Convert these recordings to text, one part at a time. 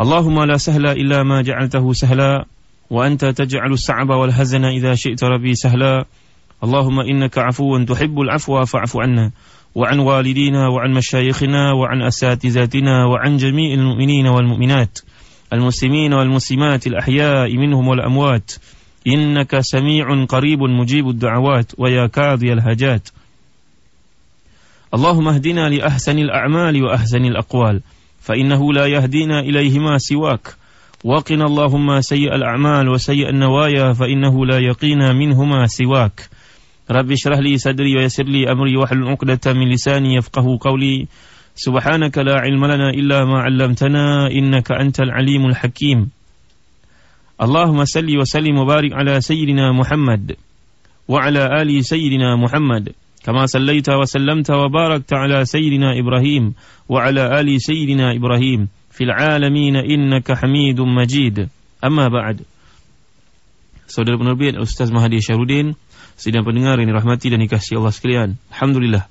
اللهم لا سهل إلا ما جعلته سهلا وأنت تجعل الصعب والهزن إذا شئت ربي سهلا. اللهم إنك عفو تحب العفو فاعف عنا وعن والدينا وعن مشايخنا وعن أساتذتنا وعن جميع المؤمنين والمؤمنات المسلمين والمسلمات الأحياء منهم والأموات. إنك سميع قريب مجيب الدعوات ويا كاظي الهجات اللهم اهدنا لأحسن الأعمال وأحسن الأقوال. فإنه لا يهدينا إليهما سواك. وقنا اللهم سيء الأعمال وسيء النوايا فإنه لا يقينا منهما سواك. رب اشرح لي صدري ويسر لي أمري واحلل عقدة من لساني يفقه قولي. سبحانك لا علم لنا إلا ما علمتنا إنك أنت العليم الحكيم. اللهم صل وسلم وبارك على سيدنا محمد وعلى آل سيدنا محمد. كما صليت وسلمت وباركت على سيدنا إبراهيم وعلى آل سيدنا إبراهيم في العالمين إنك حميد مجيد أما بعد Saudara penerbit Ustaz Mahathir Syarudin Sidang pendengar yang dirahmati dan dikasihi Allah sekalian Alhamdulillah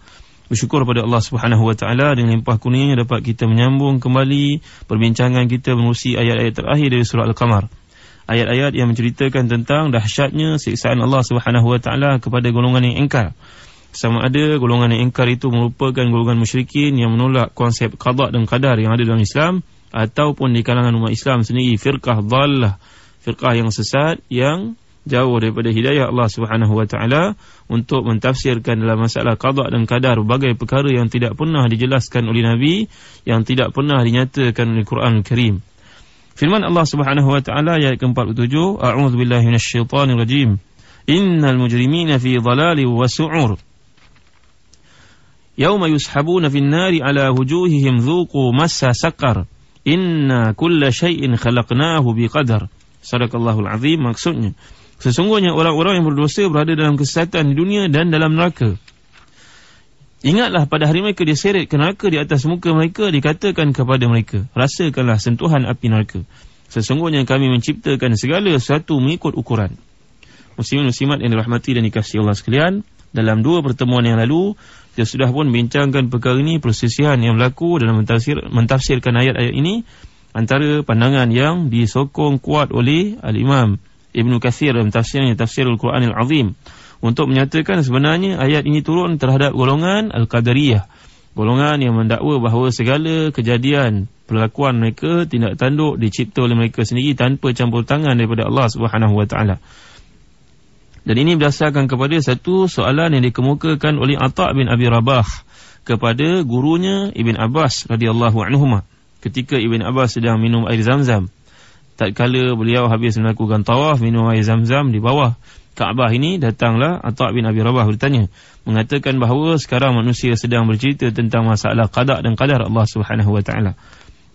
Bersyukur kepada Allah Subhanahu Wa Taala dengan limpah kuningnya dapat kita menyambung kembali perbincangan kita mengurusi ayat-ayat terakhir dari surah Al-Qamar. Ayat-ayat yang menceritakan tentang dahsyatnya siksaan Allah Subhanahu Wa Taala kepada golongan yang engkar sama ada golongan yang ingkar itu merupakan golongan musyrikin yang menolak konsep qada dan qadar yang ada dalam Islam ataupun di kalangan umat Islam sendiri firqah dhallah firqah yang sesat yang jauh daripada hidayah Allah Subhanahu wa taala untuk mentafsirkan dalam masalah qada dan qadar berbagai perkara yang tidak pernah dijelaskan oleh nabi yang tidak pernah dinyatakan oleh Quran Karim. Firman Allah Subhanahu wa taala ayat ke-47 a'udzu billahi minasyaitonir rajim innal mujrimina fi dhalalin wa su'ur Yauma yushabuna fin nari ala wujuhihim dhuqu massa saqar Inna kulla syai'in khalaqnahu biqadar Sadaqallahul azim. Maksudnya Sesungguhnya orang-orang yang berdosa berada dalam kesesatan di dunia dan dalam neraka. Ingatlah pada hari mereka diseret ke neraka di atas muka mereka Dikatakan kepada mereka Rasakanlah sentuhan api neraka. Sesungguhnya kami menciptakan segala sesuatu mengikut ukuran. Muslimin-muslimat yang dirahmati dan dikasihi Allah sekalian Dalam dua pertemuan yang lalu kita sudah pun bincangkan perkara ini persisihan yang berlaku dalam mentafsir, mentafsirkan ayat-ayat ini antara pandangan yang disokong kuat oleh Al-Imam Ibn Kathir dalam tafsirnya Tafsir Al-Quran Al-Azim untuk menyatakan sebenarnya ayat ini turun terhadap golongan Al-Qadariyah golongan yang mendakwa bahawa segala kejadian perlakuan mereka tindak tanduk dicipta oleh mereka sendiri tanpa campur tangan daripada Allah Subhanahu Taala. Dan ini berdasarkan kepada satu soalan yang dikemukakan oleh Atta' bin Abi Rabah kepada gurunya Ibn Abbas radhiyallahu anhu ketika Ibn Abbas sedang minum air zam-zam. Tak kala beliau habis melakukan tawaf minum air zam-zam di bawah Kaabah ini datanglah Atta' bin Abi Rabah bertanya mengatakan bahawa sekarang manusia sedang bercerita tentang masalah qada dan qadar Allah Subhanahu wa taala.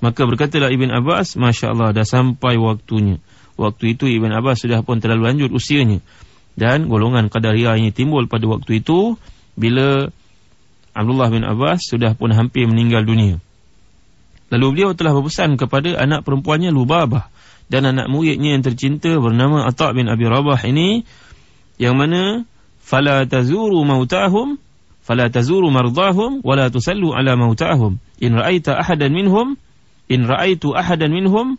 Maka berkatalah Ibn Abbas, Masya Allah dah sampai waktunya. Waktu itu Ibn Abbas sudah pun terlalu lanjut usianya dan golongan Qadariyah ini timbul pada waktu itu bila Abdullah bin Abbas sudah pun hampir meninggal dunia. Lalu beliau telah berpesan kepada anak perempuannya Lubabah dan anak muridnya yang tercinta bernama Atta' bin Abi Rabah ini yang mana fala tazuru mautahum fala tazuru mardahum wala tusallu ala mautahum in ra'aita ahadan minhum in ra'aitu ahadan minhum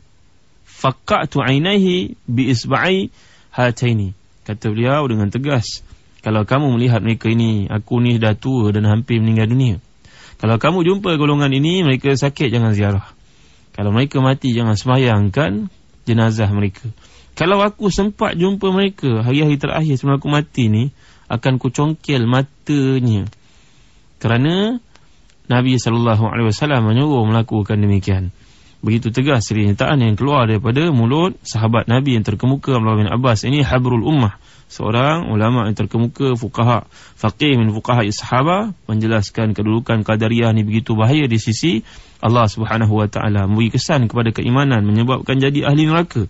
faqqa'tu 'ainaihi bi isba'i hataini Kata beliau dengan tegas Kalau kamu melihat mereka ini Aku ni dah tua dan hampir meninggal dunia. Kalau kamu jumpa golongan ini Mereka sakit jangan ziarah. Kalau mereka mati jangan semayangkan Jenazah mereka. Kalau aku sempat jumpa mereka Hari-hari terakhir sebelum aku mati ni Akan kucongkel matanya. Kerana Nabi SAW menyuruh melakukan demikian Begitu tegas pernyataan yang keluar daripada mulut sahabat Nabi yang terkemuka Abdullah bin Abbas ini habrul ummah. Seorang ulama yang terkemuka fuqaha faqih min fuqaha sahabah menjelaskan kedudukan qadariyah ni begitu bahaya di sisi Allah Subhanahu wa taala. Memberi kesan kepada keimanan menyebabkan jadi ahli neraka.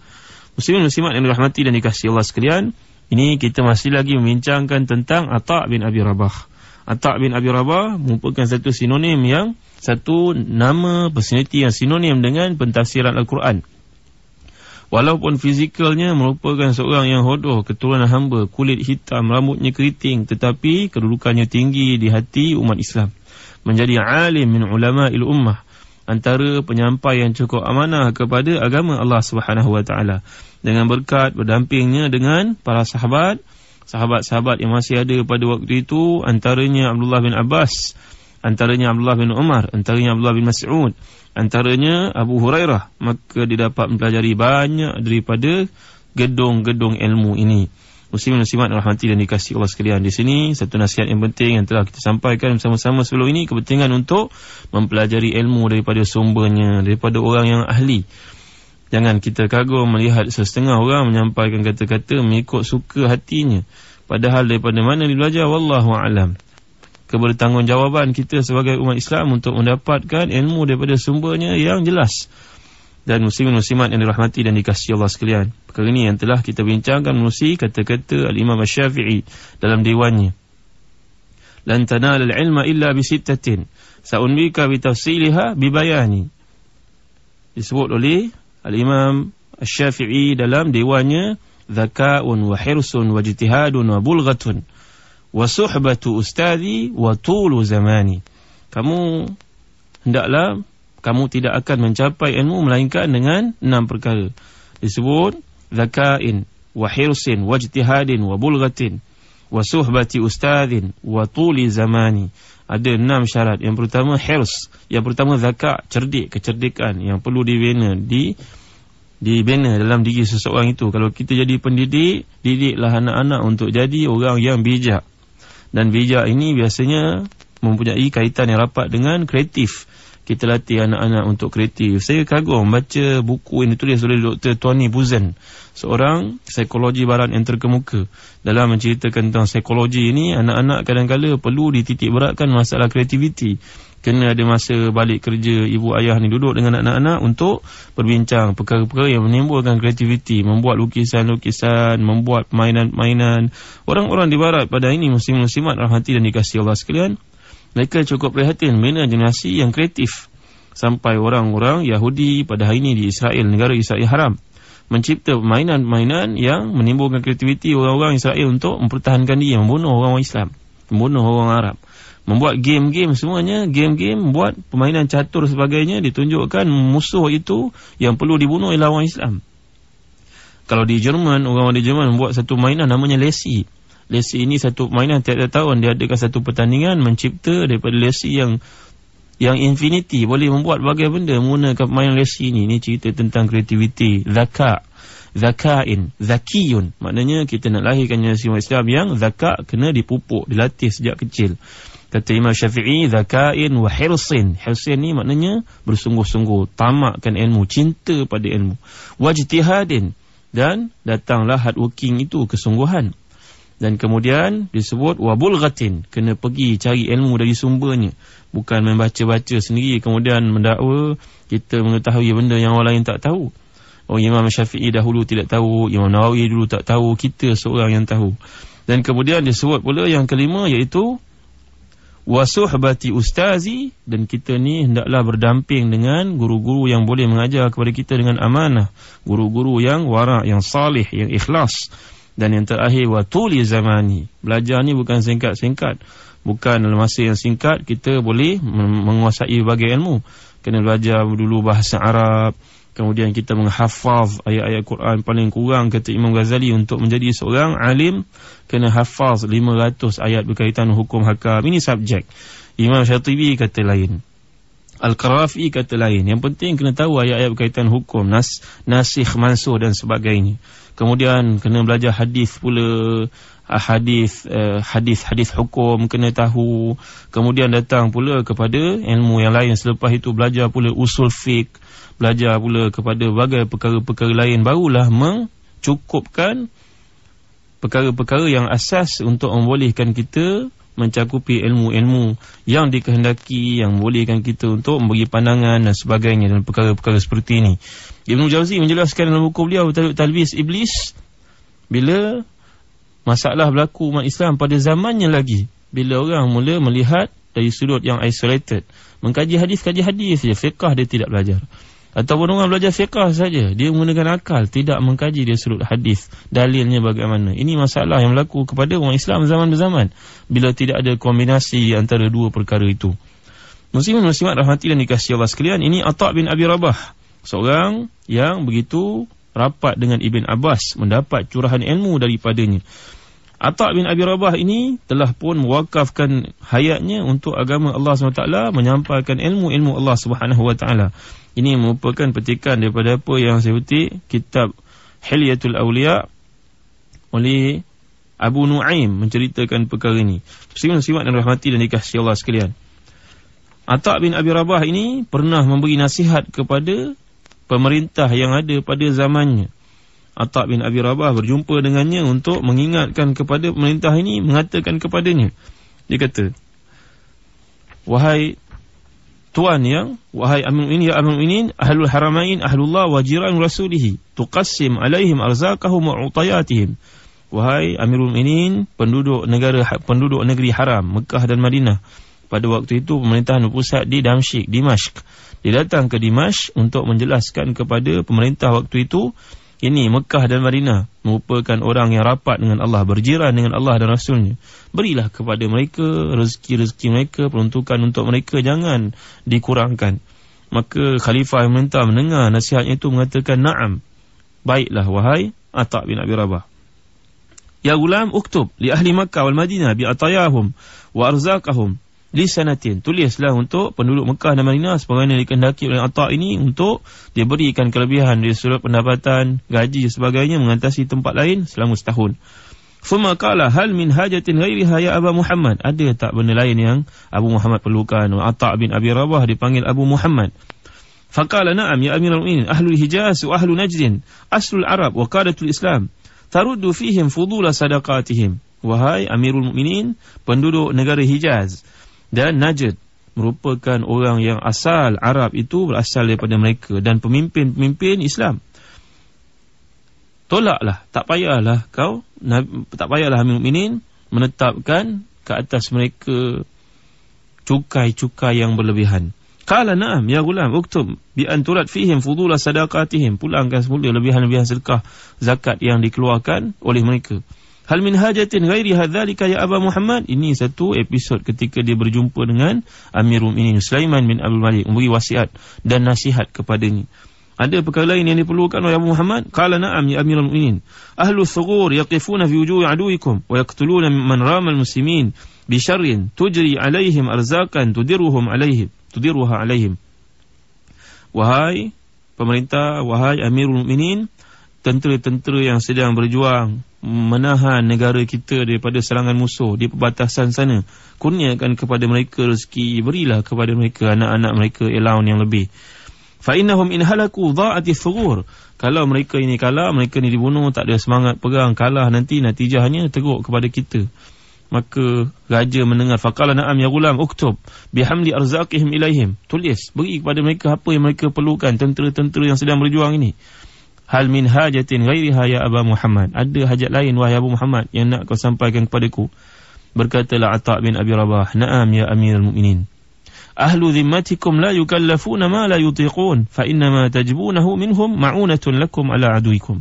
Muslimin muslimat yang dirahmati dan dikasihi Allah sekalian ini kita masih lagi membincangkan tentang Atta' bin Abi Rabah Atta' bin Abi Rabah merupakan satu sinonim yang satu nama personality yang sinonim dengan pentafsiran Al-Quran Walaupun fizikalnya merupakan seorang yang hodoh, keturunan hamba, kulit hitam, rambutnya keriting, tetapi kedudukannya tinggi di hati umat Islam. Menjadi alim min ulama il ummah. Antara penyampai yang cukup amanah kepada agama Allah Taala dengan berkat berdampingnya dengan para sahabat, sahabat-sahabat yang masih ada pada waktu itu antaranya Abdullah bin Abbas, antaranya Abdullah bin Umar, antaranya Abdullah bin Mas'ud, antaranya Abu Hurairah. Maka dia dapat mempelajari banyak daripada gedung-gedung ilmu ini. Muslimin muslimat rahmati dan dikasihi Allah sekalian. Di sini satu nasihat yang penting yang telah kita sampaikan bersama-sama sebelum ini. Kepentingan untuk mempelajari ilmu daripada sumbernya daripada orang yang ahli jangan kita kagum melihat setengah orang menyampaikan kata-kata mengikut suka hatinya padahal daripada mana dia belajar wallahu alam kebertanggungjawaban kita sebagai umat Islam untuk mendapatkan ilmu daripada sumbernya yang jelas. Dan muslimin muslimat yang dirahmati dan dikasihi Allah sekalian. Perkara ini yang telah kita bincangkan melalui kata-kata Al-Imam Syafi'i dalam dewannya. Lan tanal al-ilma illa bi sittatin. Sa'unbika bi tafsiliha bi bayani. Disebut oleh Al-Imam Syafi'i dalam dewannya zaka'un wa hirsun wa jitihadun wa bulghatun wa suhbatu ustadi wa tulu zamani. Kamu hendaklah kamu tidak akan mencapai ilmu melainkan dengan enam perkara. Disebut zakain wa hirsin wa ijtihadin wa bulghatin wa suhbati ustadin wa tuli zamani. Ada enam syarat. Yang pertama hirs, yang pertama zakat, cerdik, kecerdikan yang perlu dibina di dibina dalam diri seseorang itu. Kalau kita jadi pendidik, didiklah anak-anak untuk jadi orang yang bijak dan bijak ini biasanya mempunyai kaitan yang rapat dengan kreatif. Kita latih anak-anak untuk kreatif. Saya kagum baca buku yang ditulis oleh Dr. Tony Buzan. Seorang psikologi barat yang terkemuka. Dalam menceritakan tentang psikologi ini, anak-anak kadang-kadang perlu dititik beratkan masalah kreativiti kena ada masa balik kerja ibu ayah ni duduk dengan anak-anak untuk berbincang perkara-perkara yang menimbulkan kreativiti membuat lukisan-lukisan membuat mainan-mainan orang-orang di barat pada ini muslim-muslimat rahmati dan dikasih Allah sekalian mereka cukup prihatin. Mana generasi yang kreatif. Sampai orang-orang Yahudi pada hari ini di Israel negara Israel haram. Mencipta mainan-mainan yang menimbulkan kreativiti orang-orang Israel untuk mempertahankan dia membunuh orang Islam membunuh orang Arab. Membuat game-game semuanya game-game buat permainan catur sebagainya ditunjukkan musuh itu yang perlu dibunuh ialah orang Islam. Kalau di Jerman orang di Jerman membuat satu mainan namanya lesi lesi ini satu mainan tiap-tiap tahun dia adakan satu pertandingan mencipta daripada lesi yang yang infinity boleh membuat bagai benda menggunakan mainan lesi ini ini cerita tentang kreativiti zakat zakain zakiyun maknanya kita nak lahirkan generasi Islam yang zakat kena dipupuk dilatih sejak kecil Kata Imam Syafi'i, zakain wa hirsin. Hirsin ni maknanya bersungguh-sungguh, tamakkan ilmu, cinta pada ilmu. Wajtihadin. Dan datanglah hard working itu, kesungguhan. Dan kemudian disebut wabulghatin. Kena pergi cari ilmu dari sumbernya. Bukan membaca-baca sendiri, kemudian mendakwa, kita mengetahui benda yang orang lain tak tahu. Oh Imam Syafi'i dahulu tidak tahu, Imam Nawawi dulu tak tahu, kita seorang yang tahu. Dan kemudian disebut pula yang kelima iaitu wasuhbati ustazi dan kita ni hendaklah berdamping dengan guru-guru yang boleh mengajar kepada kita dengan amanah guru-guru yang wara yang salih yang ikhlas dan yang terakhir watuli zamani. Belajar ni bukan singkat-singkat. Bukan dalam masa yang singkat kita boleh menguasai berbagai ilmu. Kena belajar dulu bahasa Arab. Kemudian kita menghafaz ayat-ayat Quran paling kurang kata Imam Ghazali untuk menjadi seorang alim kena hafaz 500 ayat berkaitan hukum hakam. Ini subjek. Imam Syatibi kata lain. Al-Qarafi kata lain. Yang penting kena tahu ayat-ayat berkaitan hukum nas nasikh mansuh dan sebagainya kemudian kena belajar hadis pula hadis uh, hadis hadis hukum kena tahu. Kemudian datang pula kepada ilmu yang lain. Selepas itu belajar pula usul fiqh belajar pula kepada berbagai perkara-perkara lain. Barulah mencukupkan perkara-perkara yang asas untuk membolehkan kita mencakupi ilmu-ilmu yang dikehendaki yang membolehkan kita untuk memberi pandangan dan sebagainya dan perkara-perkara seperti ini. Ibn Jauzi menjelaskan dalam buku beliau Talbis Iblis bila masalah berlaku umat Islam pada zamannya lagi bila orang mula melihat dari sudut yang isolated mengkaji hadis kaji hadis saja fiqh dia tidak belajar Ataupun orang belajar fiqah saja, dia menggunakan akal, tidak mengkaji dia sudut hadis, dalilnya bagaimana. Ini masalah yang berlaku kepada orang Islam zaman berzaman bila tidak ada kombinasi antara dua perkara itu. Muslimin muslimat rahmati dan dikasihi Allah sekalian, ini Atha bin Abi Rabah, seorang yang begitu rapat dengan Ibn Abbas mendapat curahan ilmu daripadanya. Atha bin Abi Rabah ini telah pun mewakafkan hayatnya untuk agama Allah SWT menyampaikan ilmu-ilmu Allah SWT. Ini merupakan petikan daripada apa yang saya petik kitab Hilyatul Awliya oleh Abu Nu'aim menceritakan perkara ini. Simak dan rahmati dan dikasih Allah sekalian. Atta' bin Abi Rabah ini pernah memberi nasihat kepada pemerintah yang ada pada zamannya. Atta' bin Abi Rabah berjumpa dengannya untuk mengingatkan kepada pemerintah ini, mengatakan kepadanya. Dia kata, Wahai tuan yang wahai amin ini ya amin ini ahlul haramain ahlullah wa jiran rasulih tuqassim alaihim arzaqahum wa utayatihim. Wahai amirul mukminin penduduk negara penduduk negeri haram Mekah dan Madinah pada waktu itu pemerintahan pusat di Damsyik Dimashq dia datang ke Dimashq untuk menjelaskan kepada pemerintah waktu itu ini Mekah dan Madinah merupakan orang yang rapat dengan Allah, berjiran dengan Allah dan Rasulnya. Berilah kepada mereka rezeki-rezeki mereka, peruntukan untuk mereka jangan dikurangkan. Maka Khalifah yang minta mendengar nasihatnya itu mengatakan, Naam, baiklah wahai Atta' bin Abi Rabah. Ya gulam, uktub li ahli Makkah wal Madinah bi atayahum wa arzakahum di sanatin tulislah untuk penduduk Mekah dan Madinah sebagaimana dikehendaki oleh Atta ini untuk diberikan kelebihan di surat pendapatan, gaji dan sebagainya mengatasi tempat lain selama setahun. Fuma qala hal min hajatin ghairiha ya Abu Muhammad? Ada tak benda lain yang Abu Muhammad perlukan? Atta bin Abi Rabah dipanggil Abu Muhammad. Faqala na'am ya Amirul Mu'minin ahlul Hijaz wa ahlul Najd aslul Arab wa qadatul Islam taruddu fihim fudula sadaqatihim. Wahai Amirul Mukminin, penduduk negara Hijaz, dan Najd merupakan orang yang asal Arab itu berasal daripada mereka dan pemimpin-pemimpin Islam. Tolaklah, tak payahlah kau, tak payahlah Amir Mu'minin menetapkan ke atas mereka cukai-cukai yang berlebihan. Kala na'am, ya gulam, uktub bi anturat fihim fudula sadaqatihim. Pulangkan semula lebihan-lebihan sedekah zakat yang dikeluarkan oleh mereka. Hal min hajatin ghairi hadzalika ya Aba Muhammad? Ini satu episod ketika dia berjumpa dengan Amirul Mukminin Sulaiman bin Abdul Malik memberi wasiat dan nasihat kepadanya. Ada perkara lain yang diperlukan oleh Abu Muhammad? Qala na'am ya Amirul Mukminin. Ahlu thughur yaqifuna fi wujuhi aduwikum wa yaqtuluna man rama al-muslimin bi syarrin tujri alaihim arzaqan tudiruhum alaihim tudiruha alaihim. Wahai pemerintah, wahai Amirul Mukminin, tentera-tentera yang sedang berjuang menahan negara kita daripada serangan musuh di perbatasan sana. Kurniakan kepada mereka rezeki berilah kepada mereka anak-anak mereka allowance yang lebih. Fa innahum in halaku dha'ati thughur kalau mereka ini kalah mereka ni dibunuh tak ada semangat perang kalah nanti natijahnya teruk kepada kita. Maka raja mendengar faqala na'am ya gulam uktub bihamdi arzaqihim ilaihim tulis beri kepada mereka apa yang mereka perlukan tentera-tentera yang sedang berjuang ini Hal min hajatin ghairiha ya Aba Muhammad. Ada hajat lain wahai Abu Muhammad yang nak kau sampaikan kepadaku. Berkatalah Atta' bin Abi Rabah. Naam ya Amirul Mu'minin. Ahlu zimmatikum la yukallafuna ma la yutiqun. Fa innama tajbunahu minhum ma'unatun lakum ala aduikum.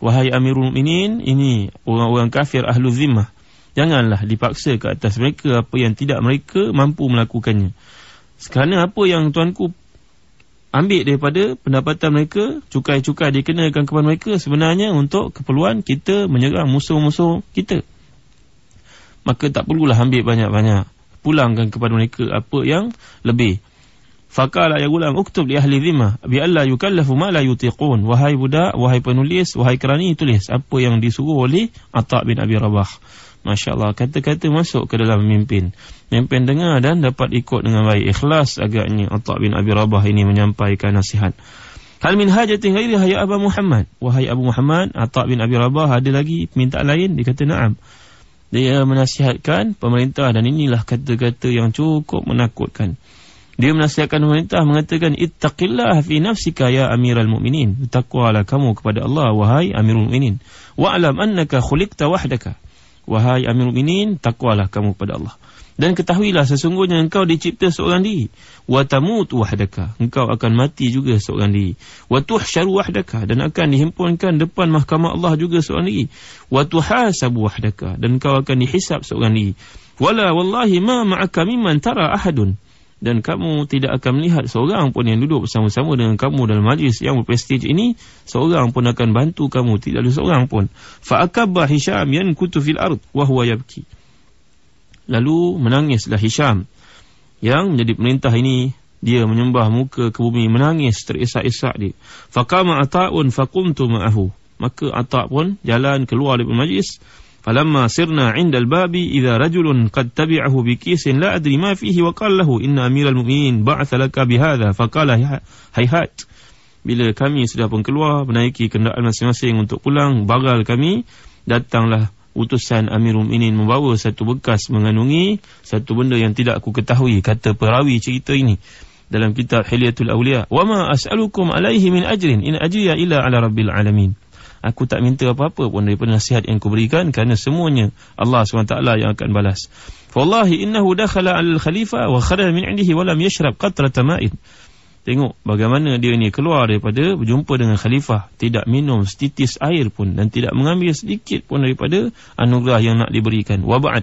Wahai Amirul Mu'minin, ini orang-orang kafir ahlu zimmah. Janganlah dipaksa ke atas mereka apa yang tidak mereka mampu melakukannya. Sekarang apa yang tuanku ambil daripada pendapatan mereka, cukai-cukai dikenakan kepada mereka sebenarnya untuk keperluan kita menyerang musuh-musuh kita. Maka tak perlulah ambil banyak-banyak. Pulangkan kepada mereka apa yang lebih. Fakala ya gulam uktub li ahli zimah bi alla yukallafu ma la yutiqun wahai budak wahai penulis wahai kerani tulis apa yang disuruh oleh Atha bin Abi Rabah Masya Allah, kata-kata masuk ke dalam memimpin. Memimpin dengar dan dapat ikut dengan baik. Ikhlas agaknya Atta' bin Abi Rabah ini menyampaikan nasihat. Hal min hajatin ghairi ya Abu Muhammad. Wahai Abu Muhammad, Atta bin Abi Rabah ada lagi permintaan lain? Dia kata na'am. Dia menasihatkan pemerintah dan inilah kata-kata yang cukup menakutkan. Dia menasihatkan pemerintah mengatakan ittaqillah fi nafsika ya amiral mu'minin. Takwalah kamu kepada Allah wahai amirul mu'minin. Wa'lam annaka khuliqta wahdaka. Wahai amirul mu'minin, takwalah kamu kepada Allah. Dan ketahuilah sesungguhnya engkau dicipta seorang diri. Wa tamutu wahdaka. Engkau akan mati juga seorang diri. Wa tuhsyaru wahdaka. Dan akan dihimpunkan depan mahkamah Allah juga seorang diri. Wa tuhasabu wahdaka. Dan engkau akan dihisap seorang diri. Wala wallahi ma ma'aka mimman tara ahadun. Dan kamu tidak akan melihat seorang pun yang duduk bersama-sama dengan kamu dalam majlis yang berprestij ini. Seorang pun akan bantu kamu. Tidak ada seorang pun. Fa'akabba Hisham yan kutu fil ard. Wahuwa yabki. Lalu menangislah Hisham yang menjadi perintah ini dia menyembah muka ke bumi menangis terisak-isak dia. Faqama ata'un faqumtu ma'ahu. Maka Ata' pun jalan keluar dari majlis. Falamma sirna 'inda al-babi idza rajulun qad tabi'ahu bi kisin la adri ma fihi wa qala lahu inna amiral laka bi hadha faqala hayhat. Bila kami sudah pun keluar menaiki kenderaan masing-masing untuk pulang bagal kami datanglah utusan Amirul Mukminin membawa satu bekas mengandungi satu benda yang tidak aku ketahui kata perawi cerita ini dalam kitab Hilyatul Awliya. Wa ma as'alukum alaihi min ajrin in ajriya illa ala rabbil alamin. Aku tak minta apa-apa pun daripada nasihat yang aku berikan kerana semuanya Allah SWT yang akan balas. Wallahi innahu dakhala al khalifa wa kharaja min indihi wa lam yashrab qatrata ma'in Tengok bagaimana dia ni keluar daripada berjumpa dengan khalifah. Tidak minum setitis air pun dan tidak mengambil sedikit pun daripada anugerah yang nak diberikan. Waba'at.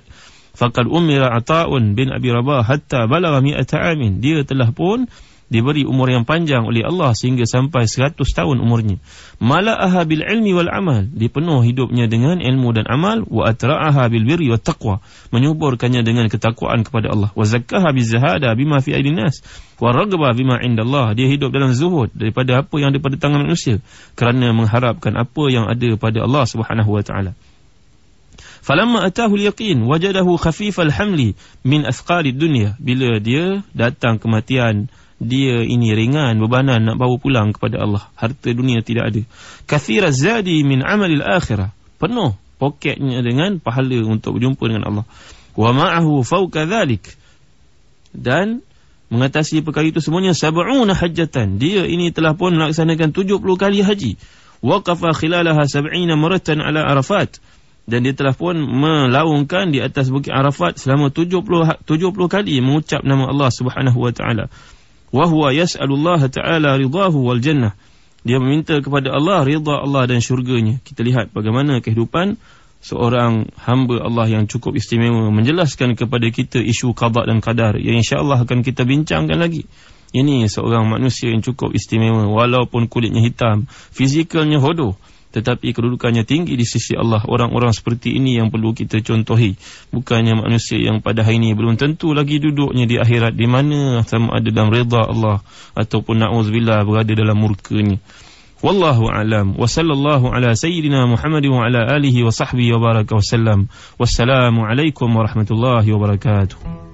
Fakal umira ata'un bin Abi Rabah hatta balaga mi'ata amin. Dia telah pun diberi umur yang panjang oleh Allah sehingga sampai 100 tahun umurnya. Mala'aha bil ilmi wal amal. Dipenuh hidupnya dengan ilmu dan amal. Wa atra'aha bil birri wa taqwa. Menyuburkannya dengan ketakwaan kepada Allah. Wa zakkaha bil zahada bima fi aidin nas. Wa ragba bima indallah. Dia hidup dalam zuhud daripada apa yang ada pada tangan manusia. Kerana mengharapkan apa yang ada pada Allah subhanahu wa ta'ala. Falamma atahu al-yaqin wajadahu khafif al-hamli min athqal ad-dunya bila dia datang kematian dia ini ringan bebanan nak bawa pulang kepada Allah. Harta dunia tidak ada. Kathira zadi min amalil akhirah. Penuh poketnya dengan pahala untuk berjumpa dengan Allah. Wa ma'ahu fawqa dhalik. Dan mengatasi perkara itu semuanya sab'una hajjatan. Dia ini telah pun melaksanakan 70 kali haji. Waqafa khilalaha sab'ina maratan ala arafat. Dan dia telah pun melaungkan di atas bukit Arafat selama 70 70 kali mengucap nama Allah Subhanahu wa taala wahwa yas'alullah ta'ala ridahu wal jannah. Dia meminta kepada Allah ridha Allah dan syurganya. Kita lihat bagaimana kehidupan seorang hamba Allah yang cukup istimewa menjelaskan kepada kita isu qada dan qadar yang insya-Allah akan kita bincangkan lagi. Ini seorang manusia yang cukup istimewa walaupun kulitnya hitam, fizikalnya hodoh tetapi kedudukannya tinggi di sisi Allah. Orang-orang seperti ini yang perlu kita contohi. Bukannya manusia yang pada hari ini belum tentu lagi duduknya di akhirat. Di mana sama ada dalam reda Allah ataupun na'udzubillah berada dalam murkanya wallahu alam. Wa sallallahu ala sayyidina Muhammad wa ala alihi wa sahbihi wa baraka wasallam wassalamu alaikum warahmatullahi wabarakatuh